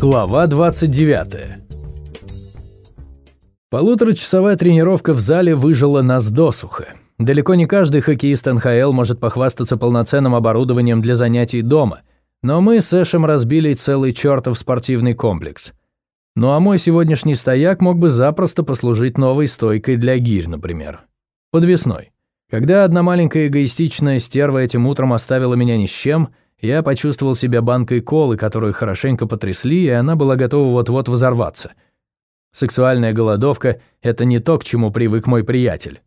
Глава 29. Полуторачасовая тренировка в зале выжила нас досуха. Далеко не каждый хоккеист НХЛ может похвастаться полноценным оборудованием для занятий дома, но мы с Эшем разбили целый чертов спортивный комплекс. Ну а мой сегодняшний стояк мог бы запросто послужить новой стойкой для гирь, например. Подвесной. Когда одна маленькая эгоистичная стерва этим утром оставила меня ни с чем – я почувствовал себя банкой колы, которую хорошенько потрясли, и она была готова вот-вот взорваться. Сексуальная голодовка – это не то, к чему привык мой приятель.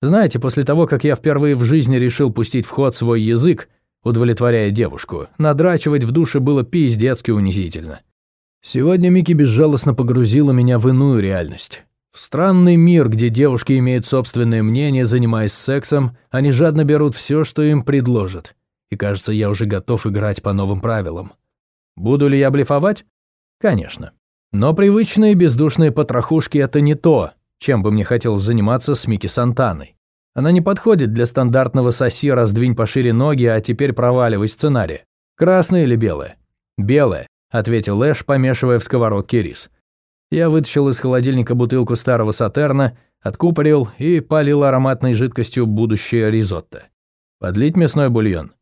Знаете, после того, как я впервые в жизни решил пустить в ход свой язык, удовлетворяя девушку, надрачивать в душе было пиздецки унизительно. Сегодня Микки безжалостно погрузила меня в иную реальность. В странный мир, где девушки имеют собственное мнение, занимаясь сексом, они жадно берут все, что им предложат и кажется, я уже готов играть по новым правилам. Буду ли я блефовать? Конечно. Но привычные бездушные потрохушки – это не то, чем бы мне хотелось заниматься с Микки Сантаной. Она не подходит для стандартного соси «раздвинь пошире ноги, а теперь проваливай сценария». Красное или белое? Белое, ответил Лэш, помешивая в сковородке рис. Я вытащил из холодильника бутылку старого сатерна, откупорил и полил ароматной жидкостью будущее ризотто. Подлить мясной бульон?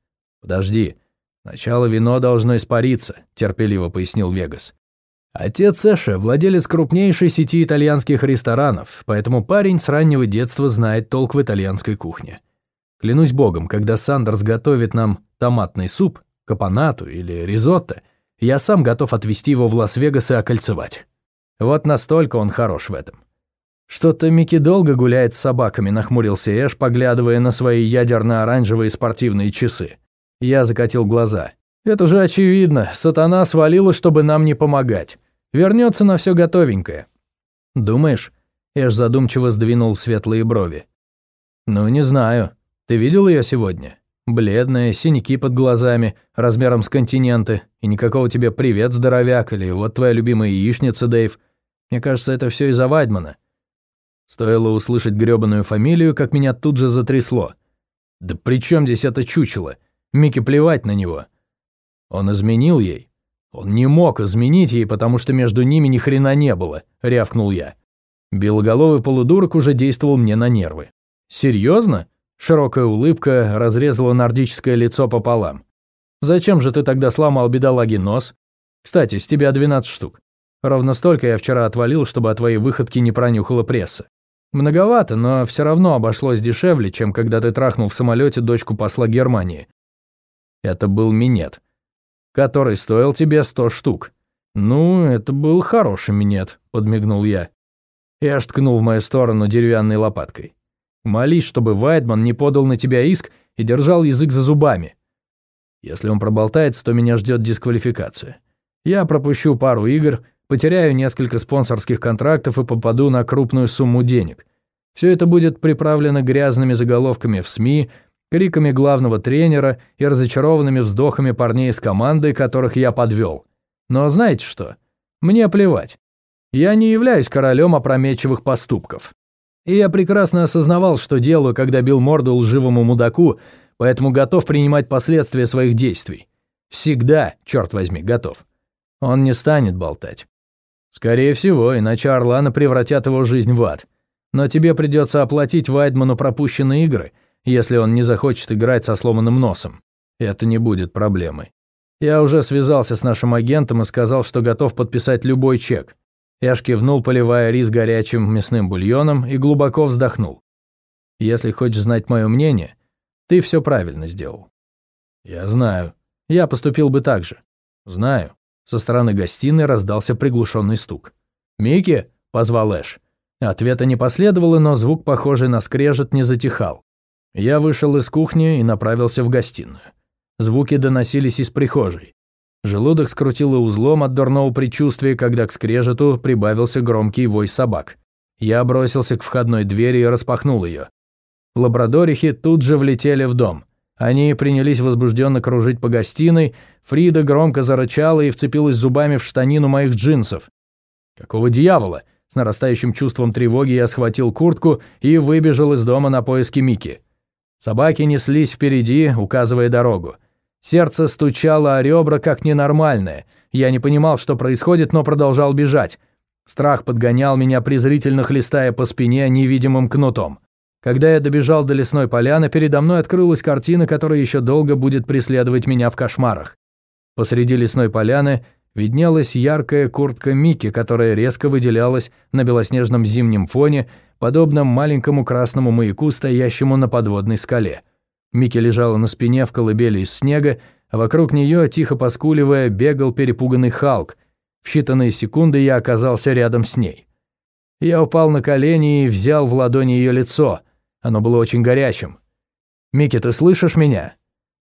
«Подожди. Сначала вино должно испариться», – терпеливо пояснил Вегас. Отец Эша – владелец крупнейшей сети итальянских ресторанов, поэтому парень с раннего детства знает толк в итальянской кухне. Клянусь богом, когда Сандерс готовит нам томатный суп, капонату или ризотто, я сам готов отвезти его в Лас-Вегас и окольцевать. Вот настолько он хорош в этом. Что-то Микки долго гуляет с собаками, нахмурился Эш, поглядывая на свои ядерно-оранжевые спортивные часы. Я закатил глаза. «Это же очевидно. Сатана свалила, чтобы нам не помогать. Вернется на все готовенькое». «Думаешь?» Эш задумчиво сдвинул светлые брови. «Ну, не знаю. Ты видел ее сегодня? Бледная, синяки под глазами, размером с континенты, и никакого тебе «привет, здоровяк» или «вот твоя любимая яичница, Дэйв». Мне кажется, это все из-за Вайдмана». Стоило услышать грёбаную фамилию, как меня тут же затрясло. «Да при чем здесь это чучело?» Микки плевать на него. Он изменил ей. Он не мог изменить ей, потому что между ними ни хрена не было, рявкнул я. Белоголовый полудурок уже действовал мне на нервы. Серьезно? Широкая улыбка разрезала нордическое лицо пополам. Зачем же ты тогда сломал бедолаге нос? Кстати, с тебя 12 штук. Ровно столько я вчера отвалил, чтобы о твоей выходке не пронюхала пресса. Многовато, но все равно обошлось дешевле, чем когда ты трахнул в самолете дочку посла Германии. Это был минет, который стоил тебе сто штук. Ну, это был хороший минет, подмигнул я. Я ткнул в мою сторону деревянной лопаткой. Молись, чтобы Вайтман не подал на тебя иск и держал язык за зубами. Если он проболтается, то меня ждет дисквалификация. Я пропущу пару игр, потеряю несколько спонсорских контрактов и попаду на крупную сумму денег. Все это будет приправлено грязными заголовками в СМИ, криками главного тренера и разочарованными вздохами парней из команды, которых я подвел. Но знаете что? Мне плевать. Я не являюсь королем опрометчивых поступков. И я прекрасно осознавал, что делаю, когда бил морду лживому мудаку, поэтому готов принимать последствия своих действий. Всегда, черт возьми, готов. Он не станет болтать. Скорее всего, иначе Орлана превратят его жизнь в ад. Но тебе придется оплатить Вайдману пропущенные игры – если он не захочет играть со сломанным носом. Это не будет проблемой. Я уже связался с нашим агентом и сказал, что готов подписать любой чек. Я ж поливая рис горячим мясным бульоном, и глубоко вздохнул. Если хочешь знать мое мнение, ты все правильно сделал. Я знаю. Я поступил бы так же. Знаю. Со стороны гостиной раздался приглушенный стук. «Микки?» – позвал Эш. Ответа не последовало, но звук, похожий на скрежет, не затихал. Я вышел из кухни и направился в гостиную. Звуки доносились из прихожей. Желудок скрутило узлом от дурного предчувствия, когда к скрежету прибавился громкий вой собак. Я бросился к входной двери и распахнул ее. Лабрадорихи тут же влетели в дом. Они принялись возбужденно кружить по гостиной, Фрида громко зарычала и вцепилась зубами в штанину моих джинсов. Какого дьявола? С нарастающим чувством тревоги я схватил куртку и выбежал из дома на поиски Мики. Собаки неслись впереди, указывая дорогу. Сердце стучало о ребра как ненормальное. Я не понимал, что происходит, но продолжал бежать. Страх подгонял меня, презрительно хлестая по спине невидимым кнутом. Когда я добежал до лесной поляны, передо мной открылась картина, которая еще долго будет преследовать меня в кошмарах. Посреди лесной поляны виднелась яркая куртка Мики, которая резко выделялась на белоснежном зимнем фоне, подобном маленькому красному маяку, стоящему на подводной скале. Мики лежала на спине в колыбели из снега, а вокруг нее, тихо поскуливая, бегал перепуганный Халк. В считанные секунды я оказался рядом с ней. Я упал на колени и взял в ладони ее лицо. Оно было очень горячим. «Микки, ты слышишь меня?»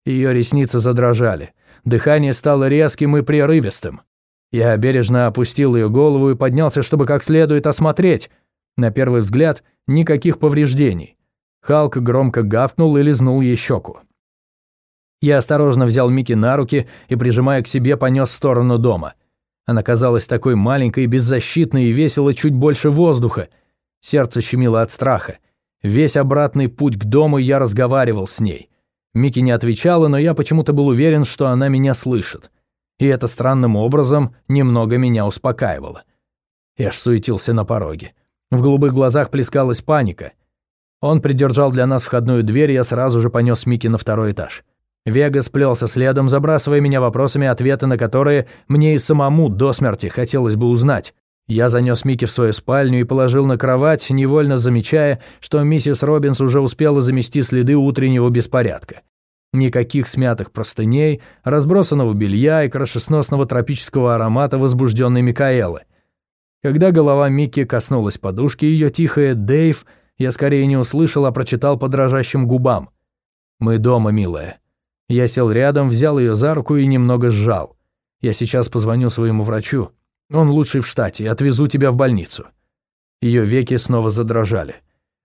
Ее ресницы задрожали. Дыхание стало резким и прерывистым. Я бережно опустил ее голову и поднялся, чтобы как следует осмотреть. На первый взгляд, никаких повреждений. Халк громко гавкнул и лизнул ей щеку. Я осторожно взял Микки на руки и, прижимая к себе, понес в сторону дома. Она казалась такой маленькой беззащитной и весила чуть больше воздуха. Сердце щемило от страха. Весь обратный путь к дому я разговаривал с ней. Микки не отвечала, но я почему-то был уверен, что она меня слышит. И это странным образом немного меня успокаивало. Эш суетился на пороге. В голубых глазах плескалась паника. Он придержал для нас входную дверь, я сразу же понес Микки на второй этаж. Вега сплелся следом, забрасывая меня вопросами, ответы на которые мне и самому до смерти хотелось бы узнать. Я занес Микки в свою спальню и положил на кровать, невольно замечая, что миссис Робинс уже успела замести следы утреннего беспорядка. Никаких смятых простыней, разбросанного белья и крашесносного тропического аромата возбужденной Микаэлы. Когда голова Микки коснулась подушки, ее тихое «Дэйв» я скорее не услышал, а прочитал по дрожащим губам. «Мы дома, милая». Я сел рядом, взял ее за руку и немного сжал. «Я сейчас позвоню своему врачу. Он лучший в штате, отвезу тебя в больницу». Ее веки снова задрожали.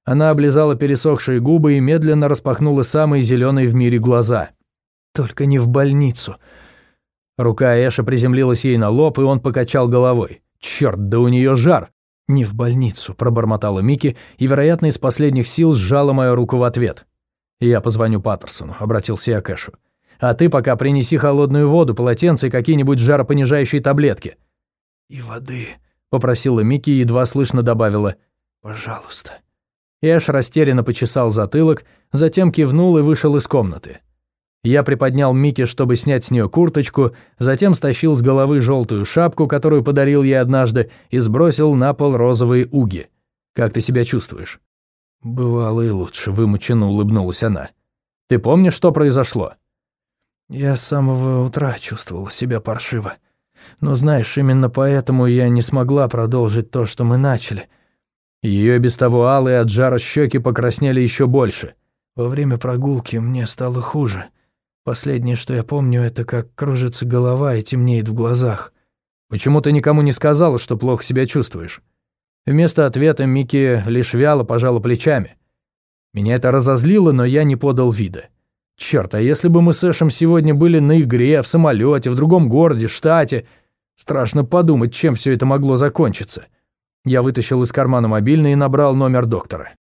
Она облизала пересохшие губы и медленно распахнула самые зеленые в мире глаза. «Только не в больницу». Рука Эша приземлилась ей на лоб, и он покачал головой. «Чёрт, да у нее жар!» «Не в больницу», – пробормотала Микки, и, вероятно, из последних сил сжала мою руку в ответ. «Я позвоню Паттерсону», – обратился я к Эшу. «А ты пока принеси холодную воду, полотенце и какие-нибудь жаропонижающие таблетки». «И воды», – попросила Микки и едва слышно добавила «пожалуйста». Эш растерянно почесал затылок, затем кивнул и вышел из комнаты. Я приподнял Микки, чтобы снять с нее курточку, затем стащил с головы желтую шапку, которую подарил ей однажды, и сбросил на пол розовые уги. «Как ты себя чувствуешь?» «Бывало и лучше», — вымученно улыбнулась она. «Ты помнишь, что произошло?» «Я с самого утра чувствовала себя паршиво. Но знаешь, именно поэтому я не смогла продолжить то, что мы начали». Ее без того алые от жара щеки покраснели еще больше. Во время прогулки мне стало хуже. Последнее, что я помню, это как кружится голова и темнеет в глазах. Почему ты никому не сказала, что плохо себя чувствуешь? Вместо ответа Микки лишь вяло пожала плечами. Меня это разозлило, но я не подал вида. Черт, а если бы мы с Эшем сегодня были на игре, в самолете, в другом городе, штате... Страшно подумать, чем все это могло закончиться. Я вытащил из кармана мобильный и набрал номер доктора.